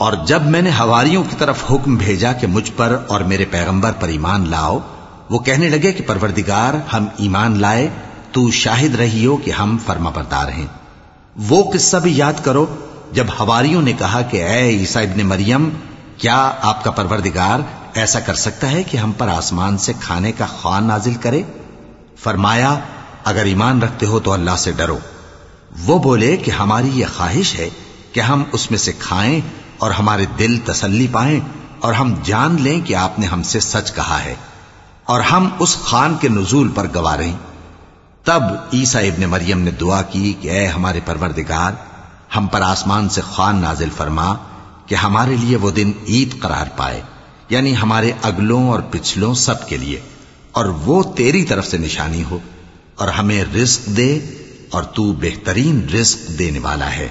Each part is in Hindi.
और जब मैंने हवारियों की तरफ हुक्म भेजा कि मुझ पर और मेरे पैगंबर पर ईमान लाओ वो कहने लगे कि परवरदिगार हम ईमान लाए तू शाहिद रही हो कि हम फर्मा बरदार हैं। वो किस्सा भी याद करो, जब हवारियों ने कहा कि ए ईसा इब्ने मरियम, क्या आपका परवरदिगार ऐसा कर सकता है कि हम पर आसमान से खाने का खान नाजिल करे? फरमाया, अगर ईमान रखते हो तो अल्लाह से डरो। वो बोले कि, हमारी ये ख्वाहिश है कि हम उसमें से खाएँ और हमारे दिल तसल्ली पाएँ और हम जान लें कि आपने हमसे सच कहा है और हम उस खान के नजूल पर गवा रहे। तब ईसा इब्ने मरियम ने दुआ की कि ए हमारे परवरदिगार हम पर आसमान से खान नाजिल फरमा कि हमारे लिए वो दिन ईद करार पाए यानी हमारे अगलों और पिछलों सब के लिए और वो तेरी तरफ से निशानी हो और हमें रिस्क दे और तू बेहतरीन रिस्क देने वाला है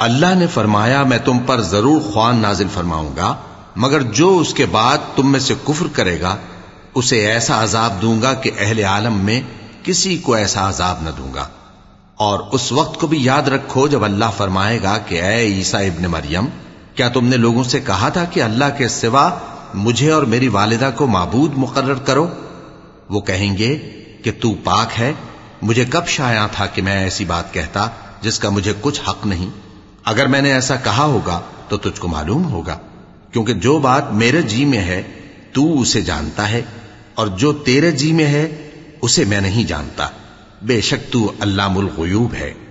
अल्लाह ने फरमाया मैं तुम पर जरूर ख्वान नाजिल फरमाऊंगा मगर जो उसके बाद तुम में से कुफर करेगा उसे ऐसा अजाब दूंगा कि अहले आलम में किसी को ऐसा अजाब न दूंगा और उस वक्त को भी याद रखो जब अल्लाह फरमाएगा कि ए ईसा इब्न मरियम क्या तुमने लोगों से कहा था कि अल्लाह के सिवा मुझे और मेरी वालिदा को माबूद मुकर्र करो? वो कहेंगे कि तू पाक है, मुझे कब शाया था कि मैं ऐसी बात कहता जिसका मुझे कुछ हक नहीं? अगर मैंने ऐसा कहा होगा तो तुझको मालूम होगा, क्योंकि जो बात मेरे जी में है, तू उसे जानता है, और जो तेरे जी में है, उसे मैं नहीं जानता। बेशक तू अल्लामुल गुयूब है।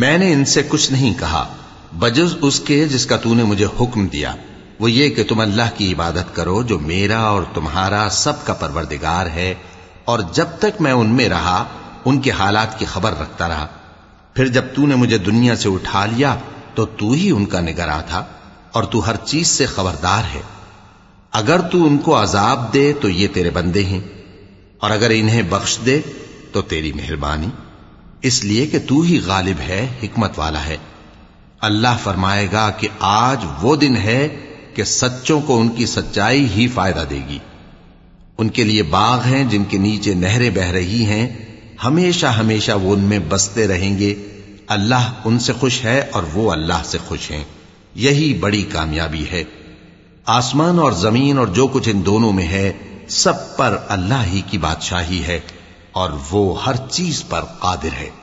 मैंने इनसे कुछ नहीं कहा बजुज उसके जिसका तूने मुझे हुक्म दिया वो ये कि तुम अल्लाह की इबादत करो जो मेरा और तुम्हारा सबका परवरदिगार है और जब तक मैं उनमें रहा उनके हालात की खबर रखता रहा फिर जब तूने मुझे दुनिया से उठा लिया तो तू ही उनका निगरा था, और तू हर चीज़ से खबरदार है। अगर तू उनको अजाब दे तो ये तेरे बंदे हैं, और अगर इन्हें बख्श दे तो तेरी मेहरबानी। इसलिए कि तू ही गालिब है, हिकमत वाला है। अल्लाह फरमाएगा कि आज वो दिन है कि सच्चों को उनकी सच्चाई ही फ़ायदा देगी। उनके लिए बाग हैं जिनके नीचे नहरें बह रही हैं हमेशा हमेशा वो उनमें बसते रहेंगे। अल्लाह उनसे खुश है और वो अल्लाह से खुश हैं। यही बड़ी कामयाबी है। आसमान और ज़मीन और जो कुछ इन दोनों में है, सब पर अल्लाह ही की बादशाही है और वो हर चीज़ पर कादिर है।